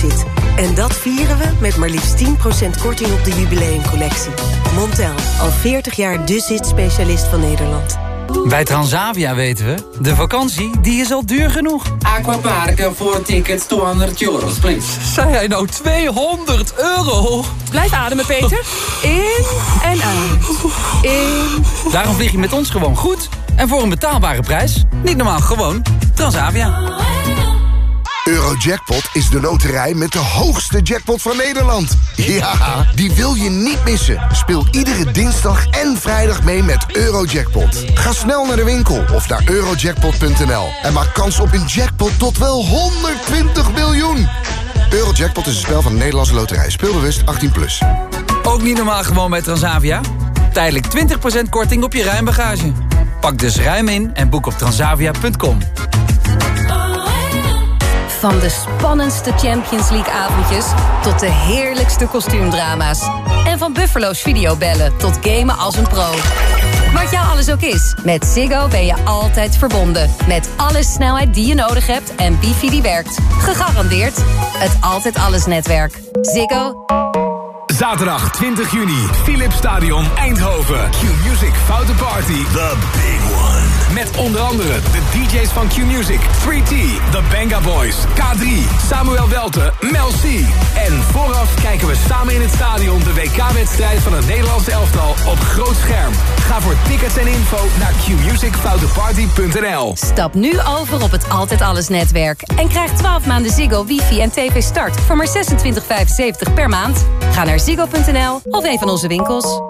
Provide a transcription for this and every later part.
zit. En dat vieren we met maar liefst 10% korting op de jubileumcollectie. Montel, al 40 jaar de zit-specialist van Nederland. Bij Transavia weten we, de vakantie die is al duur genoeg. Aquaparken voor tickets 200 euros, please. Zei hij nou 200 euro? Blijf ademen, Peter. In en uit. In. Daarom vlieg je met ons gewoon goed. En voor een betaalbare prijs. Niet normaal, gewoon Transavia. Eurojackpot is de loterij met de hoogste jackpot van Nederland. Ja, die wil je niet missen. Speel iedere dinsdag en vrijdag mee met Eurojackpot. Ga snel naar de winkel of naar eurojackpot.nl en maak kans op een jackpot tot wel 120 miljoen. Eurojackpot is een spel van de Nederlandse loterij. Speelbewust 18+. Plus. Ook niet normaal gewoon bij Transavia? Tijdelijk 20% korting op je ruimbagage. Pak dus ruim in en boek op transavia.com. Van de spannendste Champions League-avondjes tot de heerlijkste kostuumdrama's. En van Buffalo's videobellen tot gamen als een pro. Wat jou alles ook is, met Ziggo ben je altijd verbonden. Met alle snelheid die je nodig hebt en wifi die werkt. Gegarandeerd het Altijd Alles netwerk. Ziggo. Zaterdag 20 juni, Philips Stadion Eindhoven. Q-Music Foute Party. The Big One. Met onder andere de DJ's van Q-Music, 3T, The Banga Boys, K3, Samuel Welte, Mel C. En vooraf kijken we samen in het stadion de WK-wedstrijd van het Nederlandse elftal op groot scherm. Ga voor tickets en info naar qmusicfouteparty.nl. Stap nu over op het Altijd Alles netwerk. En krijg 12 maanden Ziggo, wifi en tv start voor maar 26,75 per maand. Ga naar ziggo.nl of een van onze winkels.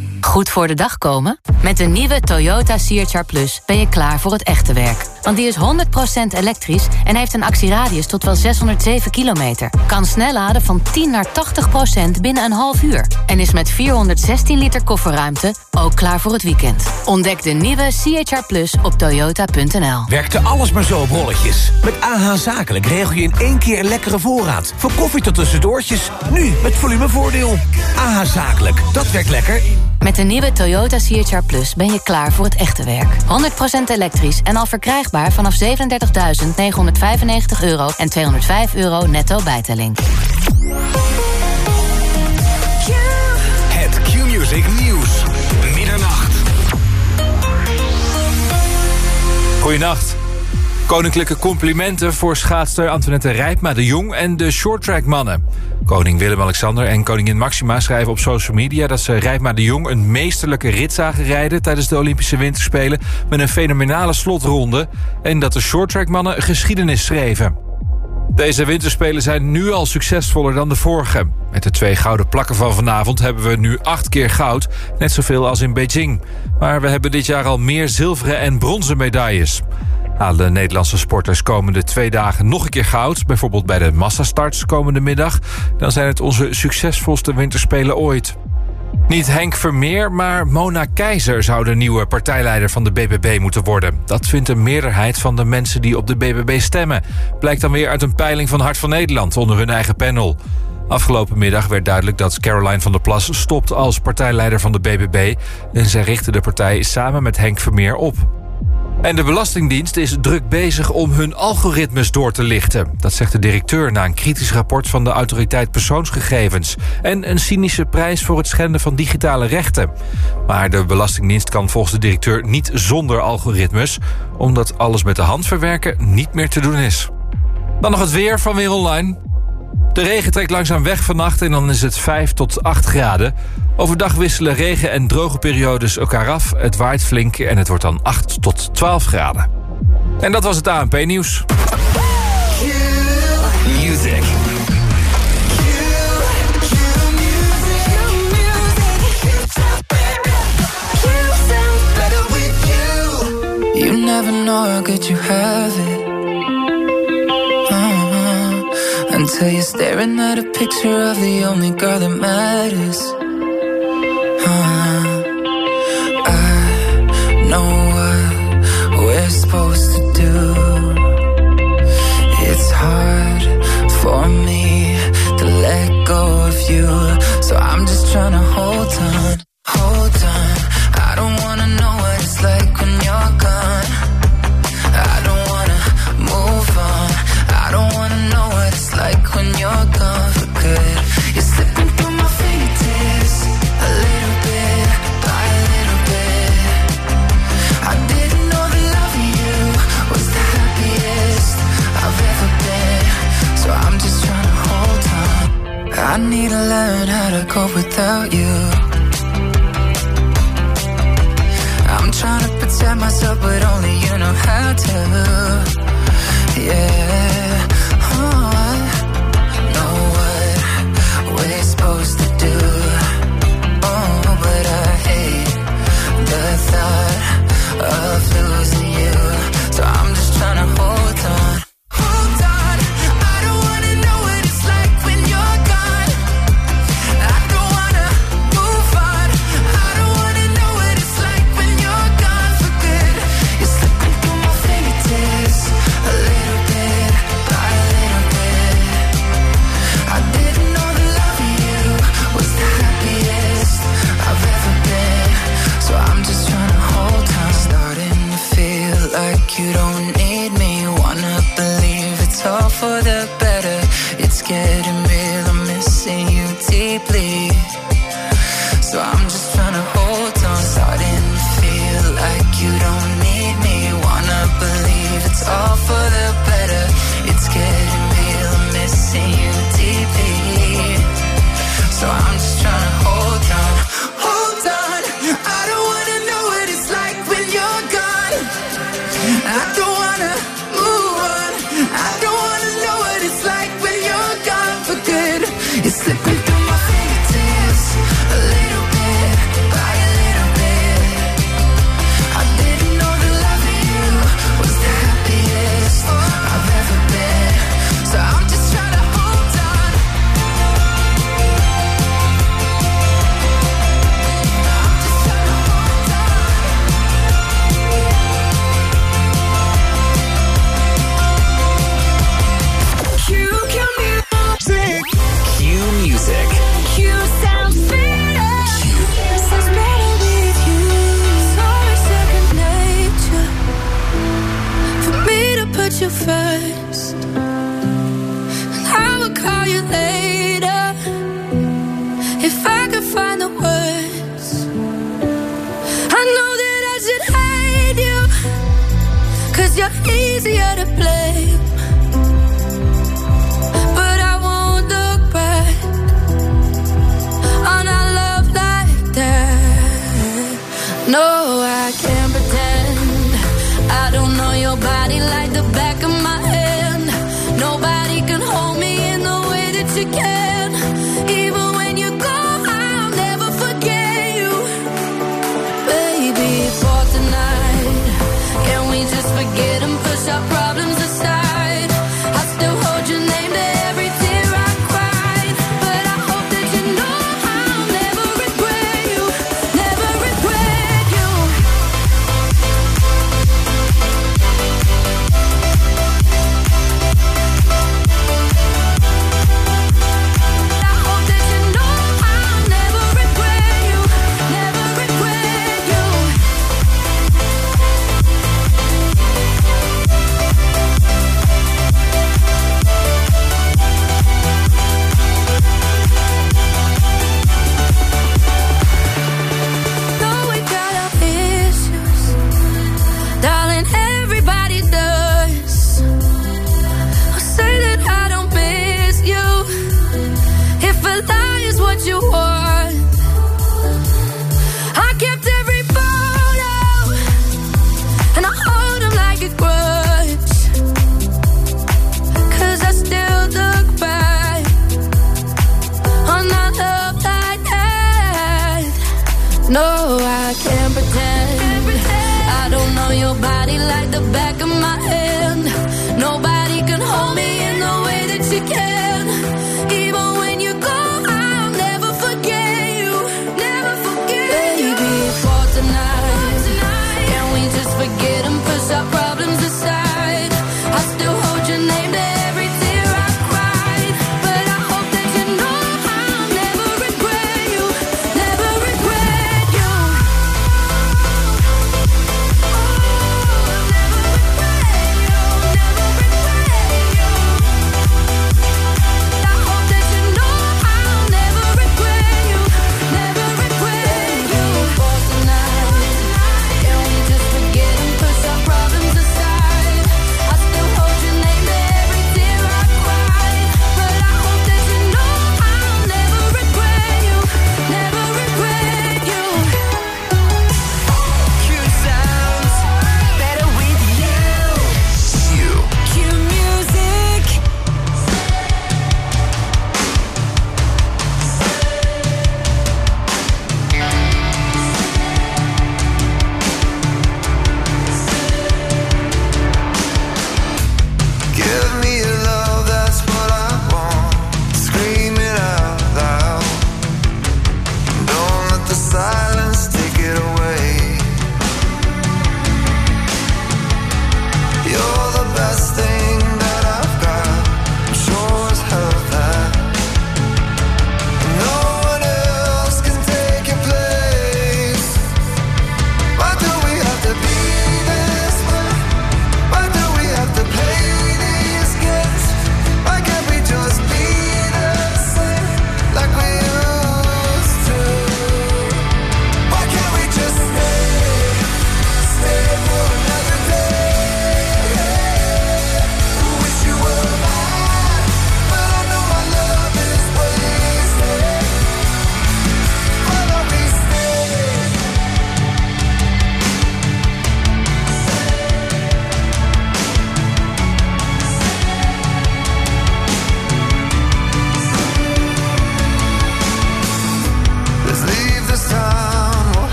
Goed voor de dag komen? Met de nieuwe Toyota CHR Plus ben je klaar voor het echte werk. Want die is 100% elektrisch en heeft een actieradius tot wel 607 kilometer. Kan snel laden van 10 naar 80% binnen een half uur. En is met 416 liter kofferruimte ook klaar voor het weekend. Ontdek de nieuwe CHR Plus op toyota.nl. Werkte alles maar zo op rolletjes. Met AH Zakelijk regel je in één keer een lekkere voorraad. Van koffie tot tussendoortjes. Nu met volumevoordeel. AH Zakelijk, dat werkt lekker. Met de nieuwe Toyota CHR Plus ben je klaar voor het echte werk. 100% elektrisch en al verkrijgbaar vanaf 37.995 euro en 205 euro netto bijtelling. Het Q-Music Nieuws. Middernacht. Goedenacht. Koninklijke complimenten voor schaatster Antoinette Rijpma de Jong en de shorttrackmannen. Koning Willem-Alexander en koningin Maxima schrijven op social media... dat ze Rijpma de Jong een meesterlijke rit zagen rijden... tijdens de Olympische Winterspelen met een fenomenale slotronde... en dat de shorttrackmannen geschiedenis schreven. Deze winterspelen zijn nu al succesvoller dan de vorige. Met de twee gouden plakken van vanavond hebben we nu acht keer goud. Net zoveel als in Beijing. Maar we hebben dit jaar al meer zilveren en bronzen medailles. Halen de Nederlandse sporters komende twee dagen nog een keer goud... bijvoorbeeld bij de massastarts komende middag... dan zijn het onze succesvolste winterspelen ooit. Niet Henk Vermeer, maar Mona Keizer zou de nieuwe partijleider van de BBB moeten worden. Dat vindt een meerderheid van de mensen die op de BBB stemmen. Blijkt dan weer uit een peiling van Hart van Nederland onder hun eigen panel. Afgelopen middag werd duidelijk dat Caroline van der Plas stopt als partijleider van de BBB... en zij richtte de partij samen met Henk Vermeer op. En de Belastingdienst is druk bezig om hun algoritmes door te lichten. Dat zegt de directeur na een kritisch rapport van de autoriteit persoonsgegevens. En een cynische prijs voor het schenden van digitale rechten. Maar de Belastingdienst kan volgens de directeur niet zonder algoritmes... omdat alles met de hand verwerken niet meer te doen is. Dan nog het weer van Weer Online. De regen trekt langzaam weg vannacht en dan is het 5 tot 8 graden. Overdag wisselen regen en droge periodes elkaar af. Het waait flink en het wordt dan 8 tot 12 graden. En dat was het ANP-nieuws. Until you're staring at a picture of the only girl that matters. Uh, I know what we're supposed to do. It's hard for me to let go of you. So I'm just trying to hold on, hold on. I don't wanna know what it's like It's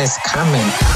is coming.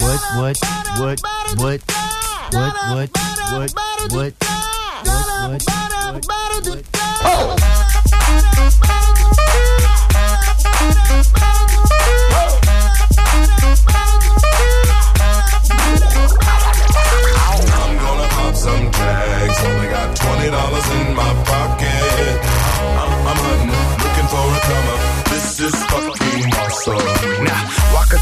What, what, what, what, what, what, I'm gonna pop some tags. Only got twenty dollars in my pocket. I'm, I'm looking for a come up. This is fucking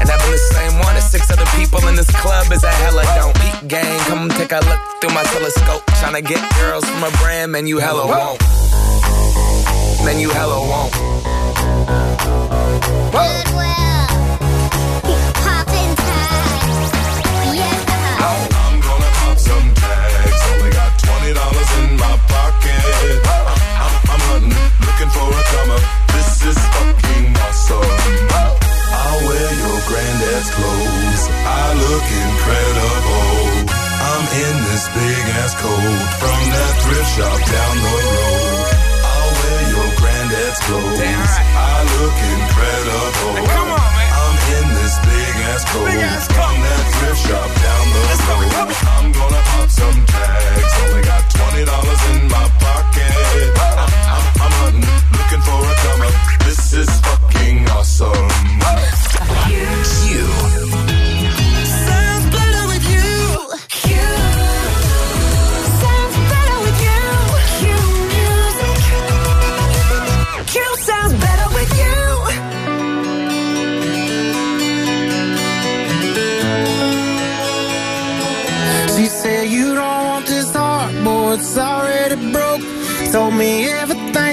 And having the same one as six other people in this club is a hella don't. Peak gang, come take a look through my telescope. Tryna get girls from a brand, man, you hella won't. Man, you hella won't. Look incredible. I'm in this big ass coat from that thrift shop down the road. I'll wear your granddad's clothes. I look incredible. come on, man. I'm in this big ass coat from that thrift shop down the road. Go, I'm gonna pop some tags. Only got twenty dollars in my pocket. I'm, I'm, I'm hunting, looking for a come up. This is fucking awesome.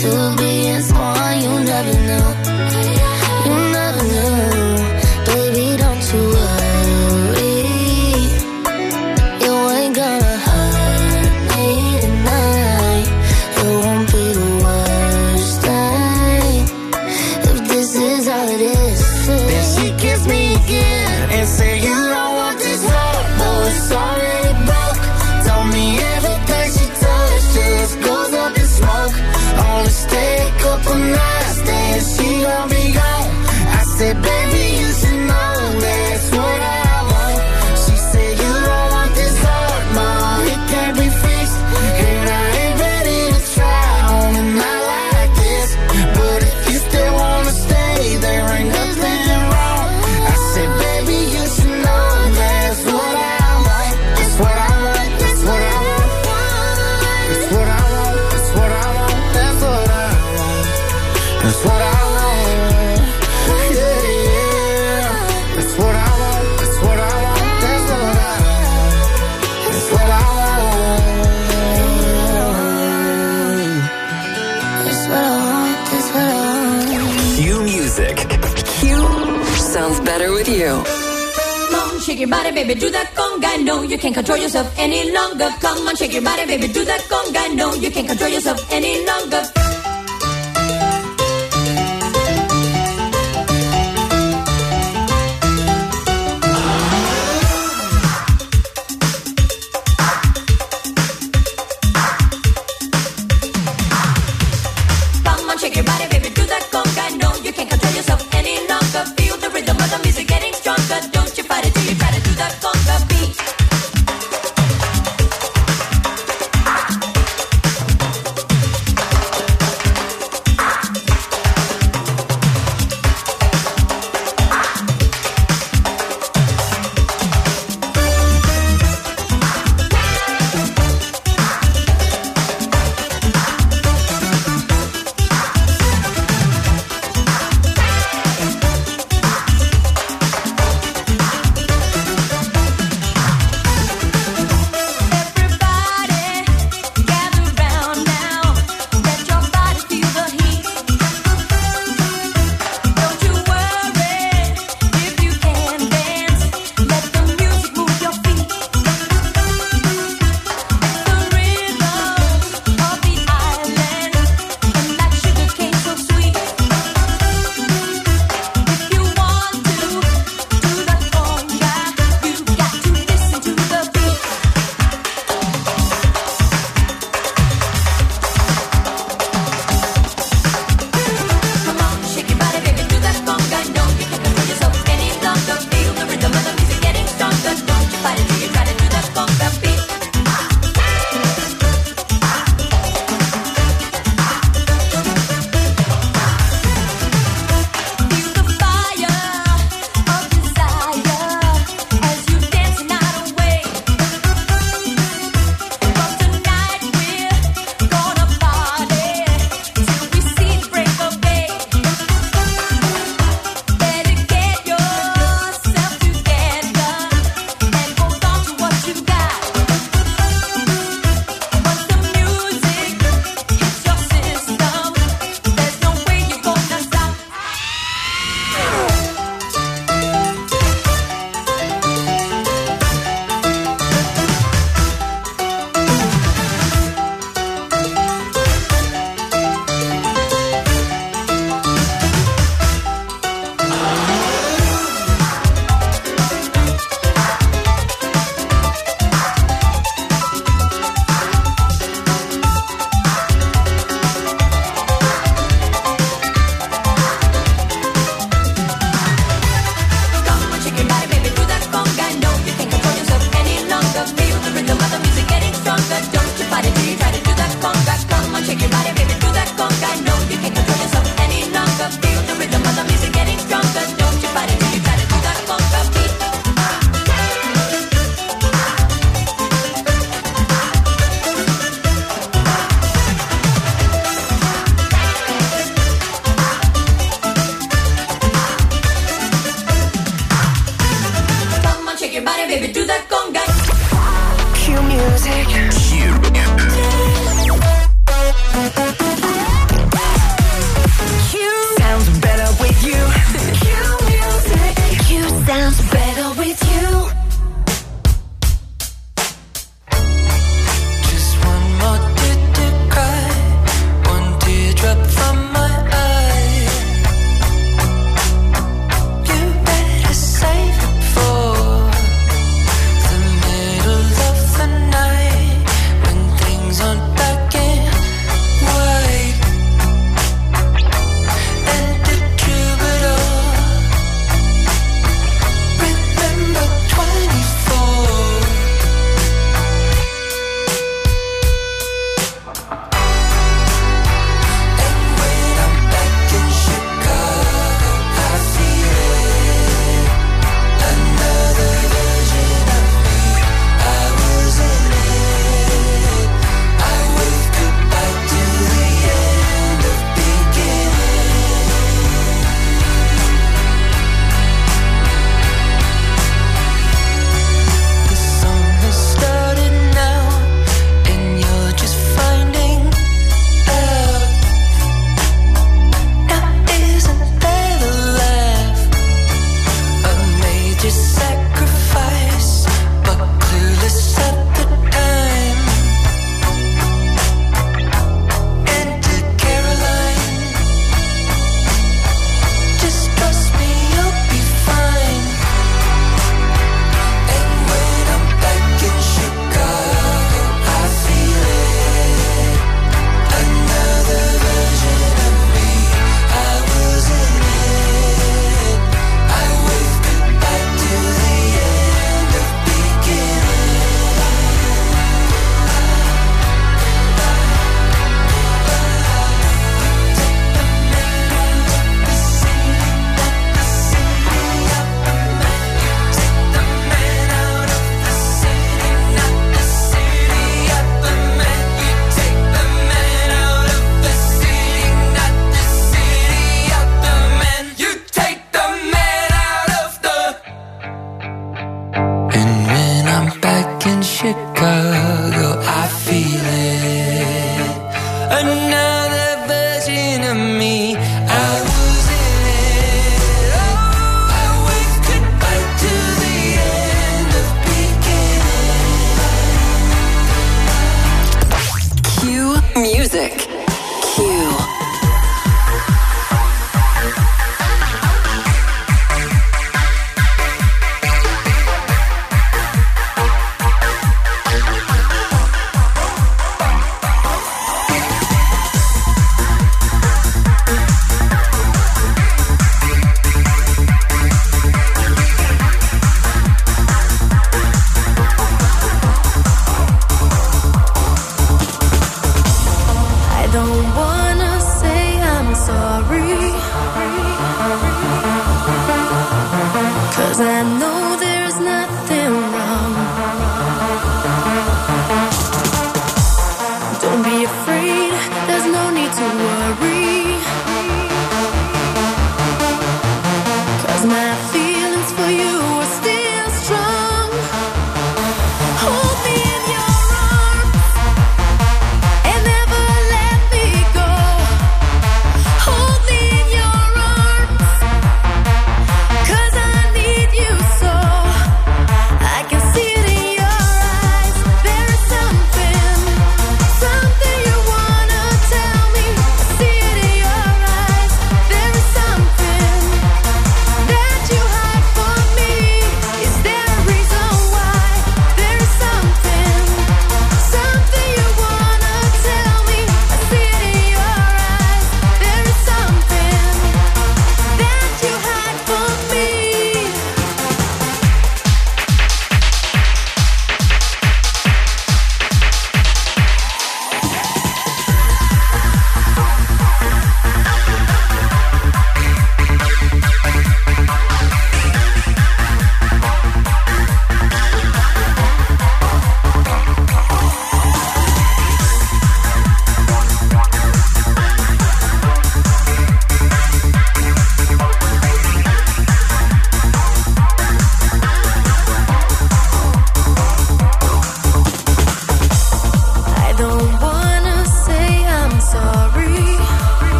to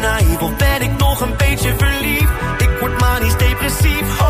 Naïef of ben ik nog een beetje verliefd? Ik word manisch depressief.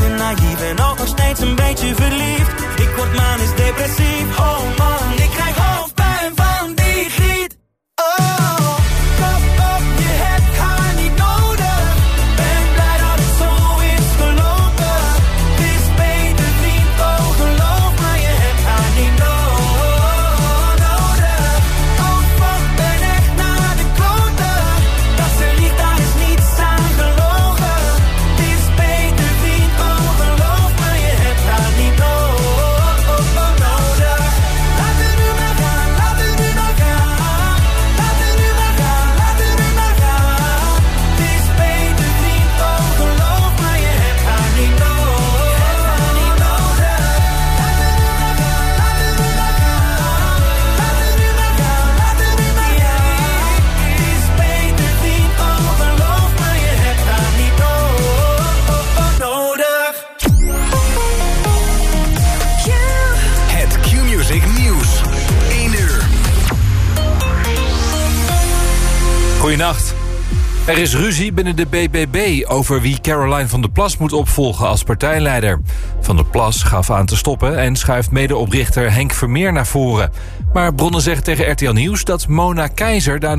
te naïef en nog steeds een beetje verliefd. Ik word manisch depressief Oh man, Er is ruzie binnen de BBB over wie Caroline van der Plas moet opvolgen als partijleider. Van der Plas gaf aan te stoppen en schuift medeoprichter Henk Vermeer naar voren. Maar bronnen zeggen tegen RTL Nieuws dat Mona Keizer daar nog